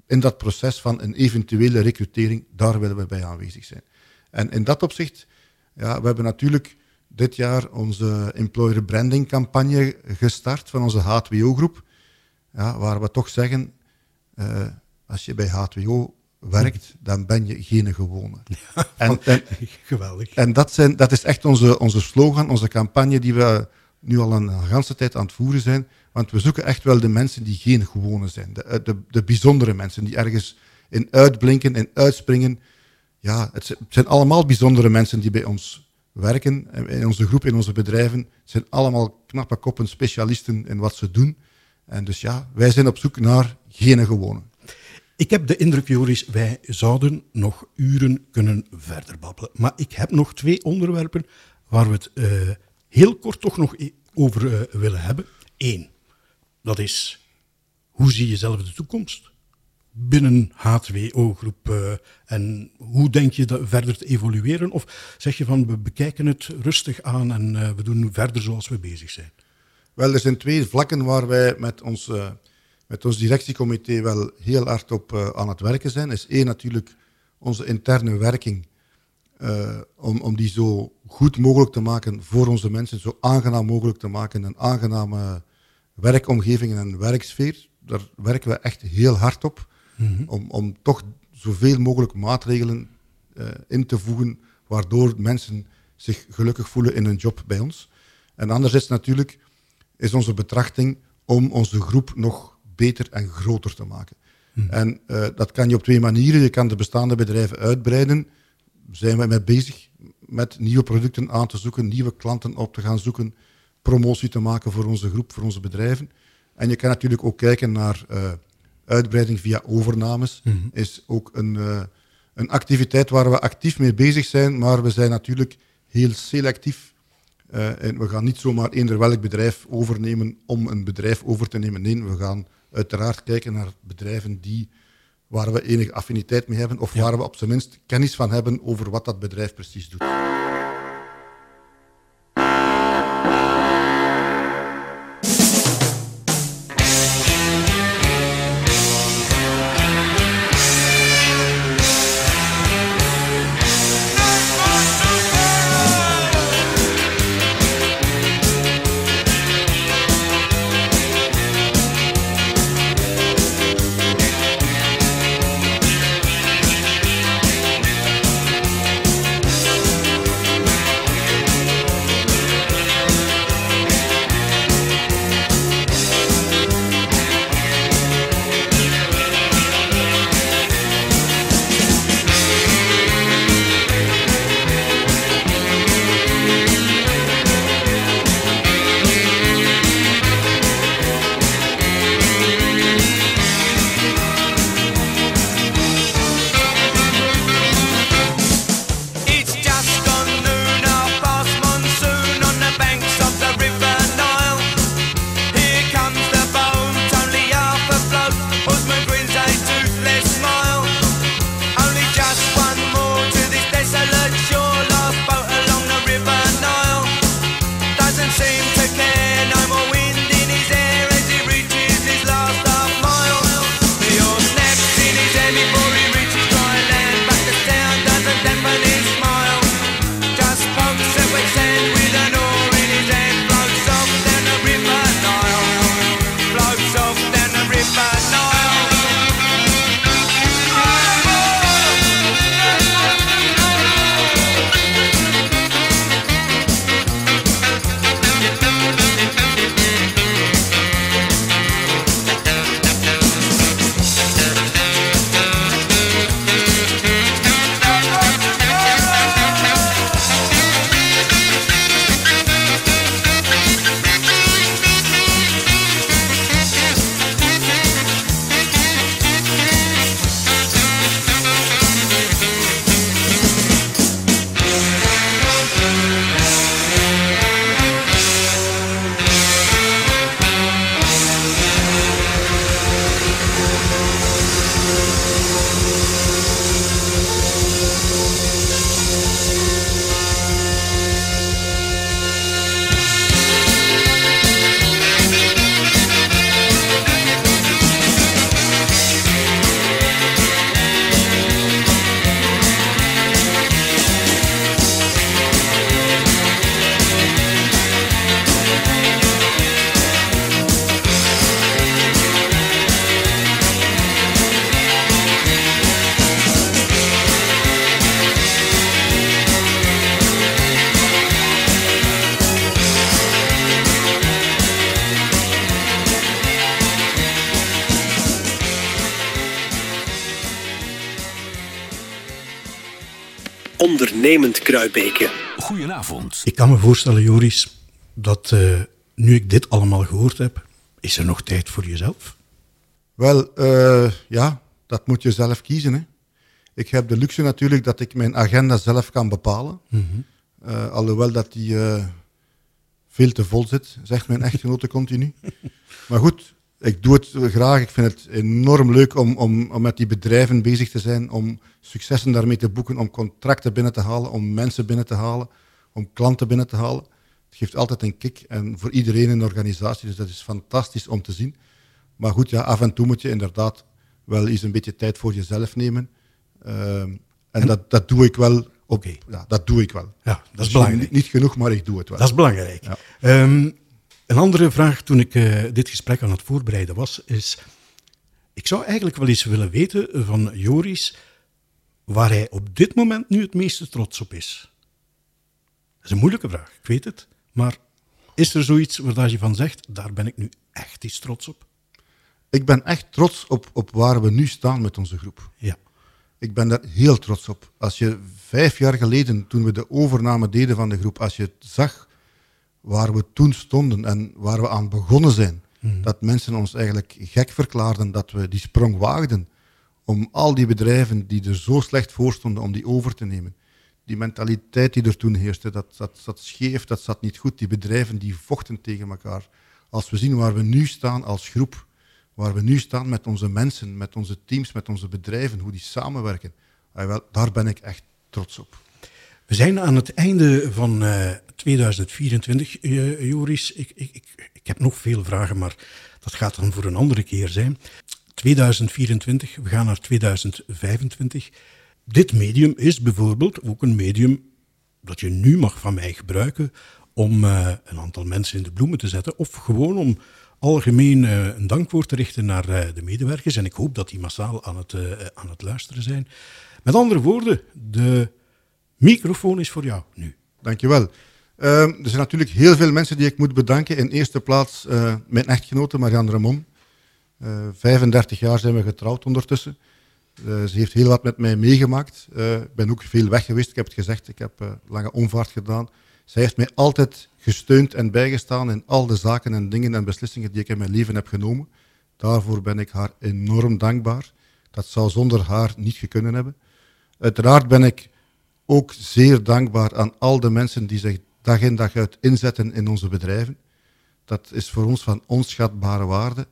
[SPEAKER 3] in dat proces van een eventuele recrutering, daar willen we bij aanwezig zijn. En in dat opzicht, ja, we hebben natuurlijk dit jaar onze employer branding campagne gestart van onze H2O-groep. Ja, waar we toch zeggen, eh, als je bij H2O werkt, dan ben je geen gewone. En, en,
[SPEAKER 5] Geweldig.
[SPEAKER 3] en dat, zijn, dat is echt onze, onze slogan, onze campagne die we nu al een ganse tijd aan het voeren zijn. Want we zoeken echt wel de mensen die geen gewone zijn. De, de, de bijzondere mensen die ergens in uitblinken en uitspringen. Ja, het zijn- het zijn allemaal bijzondere mensen die bij ons werken. In onze groep, in onze bedrijven. Het zijn allemaal knappe koppen, specialisten in wat ze doen. En dus ja, wij zijn op zoek naar geen gewone.
[SPEAKER 5] Ik heb de indruk, Joris, wij zouden nog uren kunnen verder babbelen. Maar ik heb nog twee onderwerpen waar we het eh, heel kort toch nog over eh, willen hebben. Eén, dat is hoe zie je zelf de toekomst binnen H2O-groep eh, en hoe denk je dat verder te evolueren? Of zeg je van we bekijken het rustig aan en we doen verder zoals we bezig zijn?
[SPEAKER 3] Wel, er zijn twee vlakken waar wij met ons, eh, met ons directiecomité wel heel hard op eh, aan het werken zijn. Is één natuurlijk onze interne werking, eh, om, om die zo goed mogelijk te maken voor onze mensen, zo aangenaam mogelijk te maken, een aangename werkomgeving en een werksfeer. Daar werken we echt heel hard op, om, om toch zoveel mogelijk maatregelen eh, in te voegen, waardoor mensen zich gelukkig voelen in hun job bij ons. En anderzijds natuurlijk is onze betrachting om onze groep nog beter en groter te maken. En eh, dat kan je op twee manieren. Je kan de bestaande bedrijven uitbreiden. Zijn we mee bezig met nieuwe producten aan te zoeken, nieuwe klanten op te gaan zoeken, promotie te maken voor onze groep, voor onze bedrijven. En je kan natuurlijk ook kijken naar eh, uitbreiding via overnames. Is ook een, eh, een activiteit waar we actief mee bezig zijn, maar we zijn natuurlijk heel selectief. En we gaan niet zomaar eender welk bedrijf overnemen om een bedrijf over te nemen. Nee, we gaan uiteraard kijken naar bedrijven die, waar we enige affiniteit mee hebben of waar we op zijn minst kennis van hebben over wat dat bedrijf precies doet.
[SPEAKER 1] Ondernemend Kruibeke.
[SPEAKER 8] Goedenavond.
[SPEAKER 5] Ik kan me voorstellen, Joris, dat eh, nu ik dit allemaal gehoord heb, is er nog tijd voor jezelf?
[SPEAKER 3] Wel, eh, ja, dat moet je zelf kiezen. Hè. Ik heb de luxe natuurlijk dat ik mijn agenda zelf kan bepalen. Eh, alhoewel dat die eh, veel te vol zit, zegt mijn echtgenote continu. Maar goed, ik doe het graag. Ik vind het enorm leuk om, om, om met die bedrijven bezig te zijn, om successen daarmee te boeken, om contracten binnen te halen, om mensen binnen te halen, om klanten binnen te halen. Het geeft altijd een kick en voor iedereen in de organisatie, dus dat is fantastisch om te zien. Maar goed, ja, af en toe moet je inderdaad wel eens een beetje tijd voor jezelf nemen. Ehm, en dat, dat doe ik wel. Op, ja, dat doe ik wel.
[SPEAKER 5] Ja, dat is
[SPEAKER 3] Misschien
[SPEAKER 5] belangrijk.
[SPEAKER 3] Niet, genoeg, maar ik doe het wel.
[SPEAKER 5] Dat is belangrijk.
[SPEAKER 3] Ja.
[SPEAKER 5] Ehm, een andere vraag toen ik eh, dit gesprek aan het voorbereiden was, is... Ik zou eigenlijk wel eens willen weten van Joris waar hij op dit moment nu het meeste trots op is. Dat is een moeilijke vraag, ik weet het. Maar is er zoiets waar je van zegt, daar ben ik nu echt iets trots op?
[SPEAKER 3] Ik ben echt trots op, op waar we nu staan met onze groep.
[SPEAKER 5] Ja.
[SPEAKER 3] Ik ben daar heel trots op. Als je vijf jaar geleden, toen we de overname deden van de groep, als je zag waar we toen stonden en waar we aan begonnen zijn, dat mensen ons eigenlijk gek verklaarden dat we die sprong waagden om al die bedrijven die er zo slecht voor stonden, om die over te nemen. Die mentaliteit die er toen heerste, dat, dat zat scheef, dat zat niet goed. Die bedrijven die vochten tegen elkaar. Als we zien waar we nu staan als groep, waar we nu staan met onze mensen, met onze teams, met onze bedrijven, hoe die samenwerken, ah, wel, daar ben ik echt trots op.
[SPEAKER 5] We zijn aan het einde van eh, 2024, eh, Joris. Ik, ik, ik, ik heb nog veel vragen, maar dat gaat dan voor een andere keer zijn. 2024, we gaan naar 2025. Dit medium is bijvoorbeeld ook een medium dat je nu mag van mij gebruiken om eh, een aantal mensen in de bloemen te zetten of gewoon om algemeen eh, een dankwoord te richten naar eh, de medewerkers. En ik hoop dat die massaal aan het, eh, aan het luisteren zijn. Met andere woorden, de microfoon is voor jou nu.
[SPEAKER 3] Dankjewel. Ehm er zijn natuurlijk heel veel mensen die ik moet bedanken. In eerste plaats eh, mijn echtgenote Marianne Ramon. Eh 35 jaar zijn we getrouwd ondertussen. Eh, ze heeft heel wat met mij meegemaakt. Ik ben ook veel weg geweest, ik heb het gezegd. Ik heb lange omvaart gedaan. Zij heeft mij altijd gesteund en bijgestaan in al de zaken en dingen en beslissingen die ik in mijn leven heb genomen. Daarvoor ben ik haar enorm dankbaar. Dat zou zonder haar niet gekunnen hebben. Uiteraard ben ik ook zeer dankbaar aan al de mensen die zich dag in dag uit inzetten in onze bedrijven. Dat is voor ons van onschatbare waarde.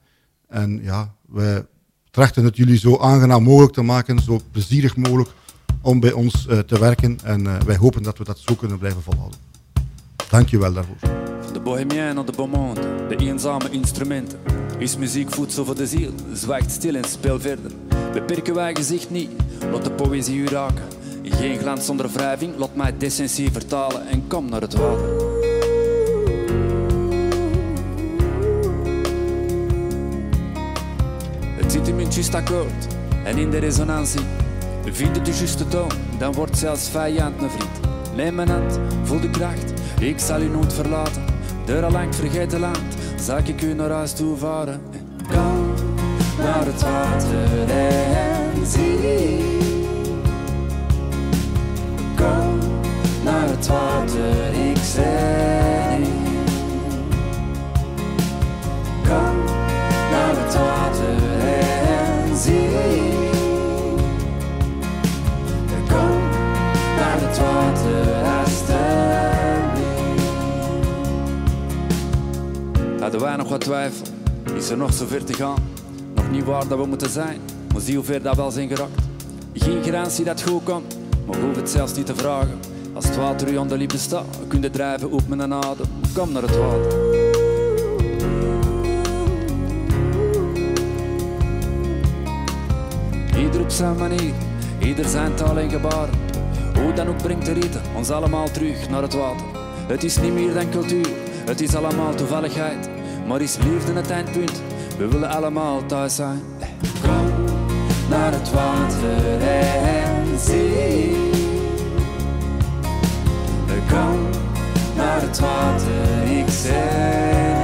[SPEAKER 3] En ja, wij trachten het jullie zo aangenaam mogelijk te maken, zo plezierig mogelijk om bij ons eh, te werken. En eh, wij hopen dat we dat zo kunnen blijven volhouden. Dank je wel daarvoor.
[SPEAKER 9] De bohemien op de monde, de eenzame instrumenten. Is muziek voedsel voor de ziel? Zwijgt stil en speel verder. Beperken wij gezicht niet, laat de poëzie u raken. Geen glans zonder wrijving, laat mij decentie vertalen en kom naar het water. Het zit in mijn juist akkoord en in de resonantie. Vind het de juiste toon, dan wordt zelfs vijand een vriend. Neem mijn hand, voel de kracht, ik zal u nooit verlaten. Door al vergeten land, zal ik u naar huis toe varen. Kom naar het water en zie. Het water, ik zeg. Kom naar het water en zie. Kom naar het water, alsjeblieft. Hadden wij nog wat twijfel? Is er nog zo ver te gaan? Nog niet waar dat we moeten zijn, maar zie hoe ver dat wel zijn geraakt. Geen garantie dat het goed komt, maar hoef het zelfs niet te vragen. Als het water u aan de liefde staat, kun je drijven op een adem. Kom naar het water. Ieder op zijn manier, ieder zijn taal en gebaren. Hoe dan ook brengt de eten ons allemaal terug naar het water. Het is niet meer dan cultuur, het is allemaal toevalligheid. Maar is liefde het eindpunt, we willen allemaal thuis zijn. Kom naar het water en zie. Kom naar het water, ik zeg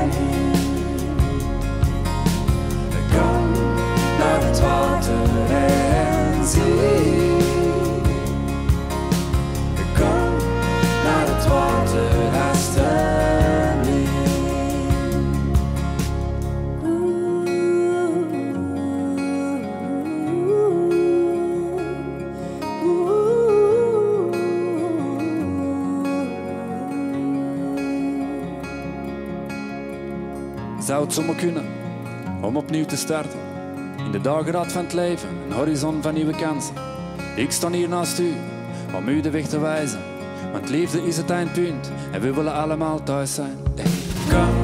[SPEAKER 9] Zou zomaar kunnen om opnieuw te starten? In de dageraad van het leven, een horizon van nieuwe kansen. Ik sta hier naast u om u de weg te wijzen. Want liefde is het eindpunt en we willen allemaal thuis zijn. Hey, Kom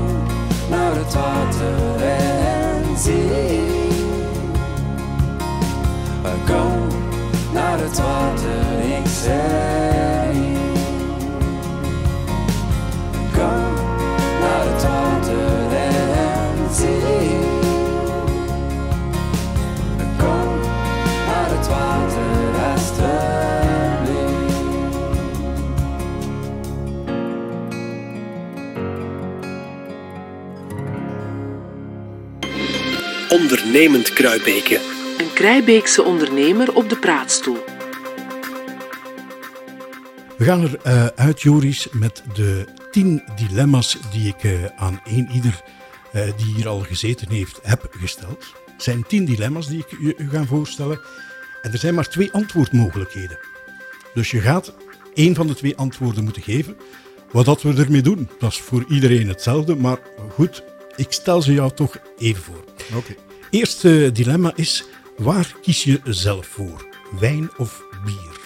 [SPEAKER 9] naar het water en zie. Kom naar het water, ik zeg.
[SPEAKER 1] Ondernemend Kruibeke.
[SPEAKER 2] Een Krijbeekse ondernemer op de praatstoel.
[SPEAKER 5] We gaan er eh, uit, Joris, met de tien dilemma's die ik eh, aan één ieder eh, die hier al gezeten heeft heb gesteld. Het zijn tien dilemma's die ik je u ga voorstellen. En er zijn maar twee antwoordmogelijkheden. Dus je gaat één van de twee antwoorden moeten geven. Wat dat we ermee doen, dat is voor iedereen hetzelfde. Maar goed, ik stel ze jou toch even voor.
[SPEAKER 3] Oké.
[SPEAKER 5] Eerste dilemma is, waar kies je zelf voor? Wijn of bier?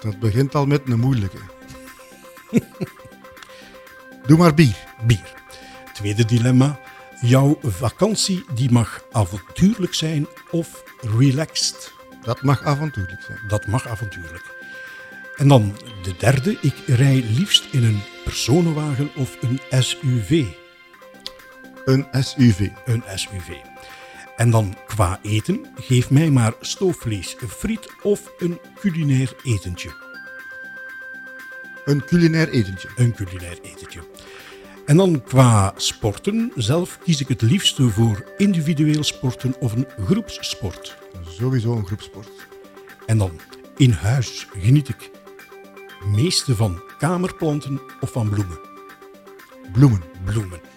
[SPEAKER 3] Dat begint al met een moeilijke. Doe maar bier.
[SPEAKER 5] bier. Tweede dilemma. Jouw vakantie die mag avontuurlijk zijn of relaxed.
[SPEAKER 3] Dat mag avontuurlijk zijn.
[SPEAKER 5] Dat mag avontuurlijk. En dan de derde. Ik rij liefst in een personenwagen of een SUV.
[SPEAKER 3] Een SUV.
[SPEAKER 5] Een SUV. En dan qua eten. Geef mij maar stoofvlees, friet of een culinair etentje.
[SPEAKER 3] Een culinair etentje.
[SPEAKER 5] Een culinair etentje. En dan qua sporten. Zelf kies ik het liefste voor individueel sporten of een groepssport.
[SPEAKER 3] Sowieso een groepsport.
[SPEAKER 5] En dan in huis geniet ik meeste van kamerplanten of van bloemen.
[SPEAKER 3] Bloemen.
[SPEAKER 5] Bloemen.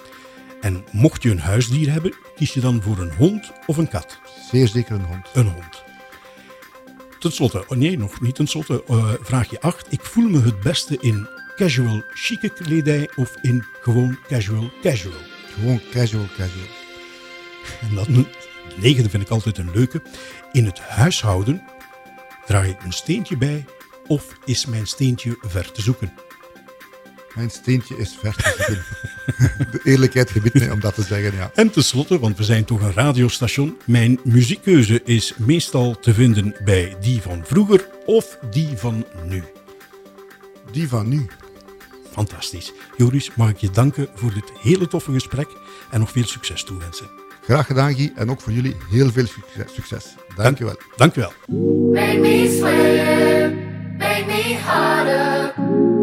[SPEAKER 5] En mocht je een huisdier hebben, kies je dan voor een hond of een kat?
[SPEAKER 3] Zeer zeker een hond.
[SPEAKER 5] Een hond. Ten slotte, oh nee, nog niet ten slotte, eh, vraagje 8. Ik voel me het beste in casual chique kledij of in gewoon casual casual.
[SPEAKER 3] Gewoon casual, casual.
[SPEAKER 5] En dan de negende vind ik altijd een leuke. In het huishouden draag ik een steentje bij of is mijn steentje ver te zoeken?
[SPEAKER 3] Mijn steentje is ver te zoeken. De eerlijkheid gebiedt mij om dat te zeggen, ja.
[SPEAKER 5] En tenslotte, want we zijn toch een radiostation, mijn muziekkeuze is meestal te vinden bij die van vroeger of die van nu.
[SPEAKER 3] Die van nu.
[SPEAKER 5] Fantastisch. Joris, mag ik je danken voor dit hele toffe gesprek en nog veel succes toewensen.
[SPEAKER 3] Graag gedaan, Guy. En ook voor jullie heel veel succes. succes. Dank je wel.
[SPEAKER 5] Dank u wel.
[SPEAKER 6] Make me harder,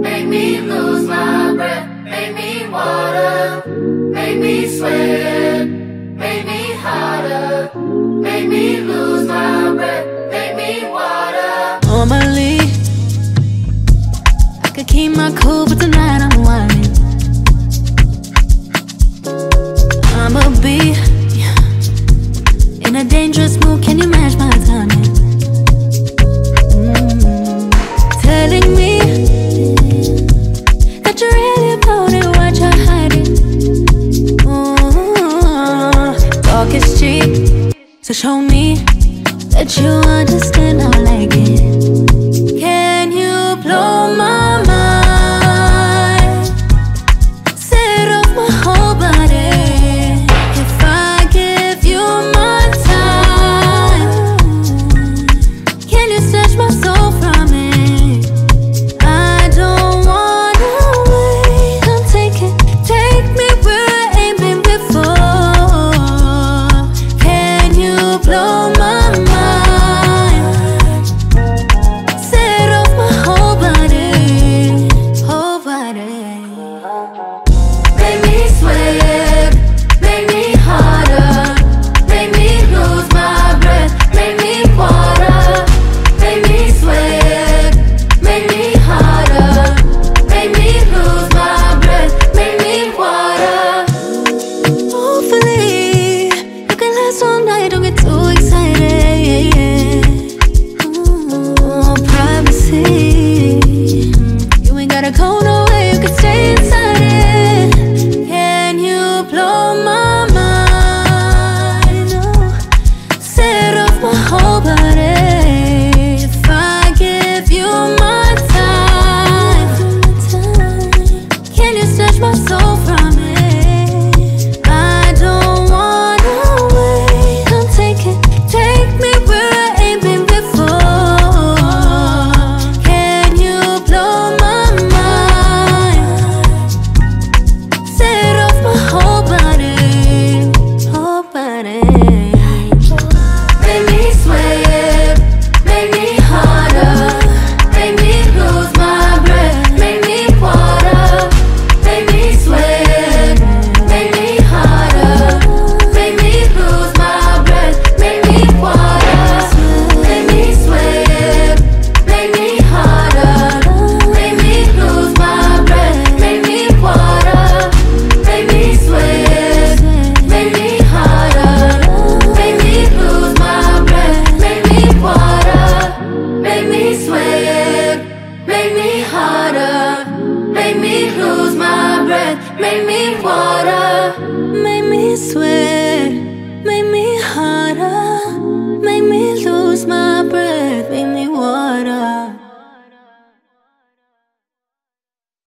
[SPEAKER 6] make me lose my breath, make me water, make me sweat, make me harder, make me lose my breath, make me water.
[SPEAKER 4] Normally, I could keep my cool, but tonight I'm whining. I'ma be in a dangerous mood. Can you match my timing? Is cheap, so show me that you understand. I like it.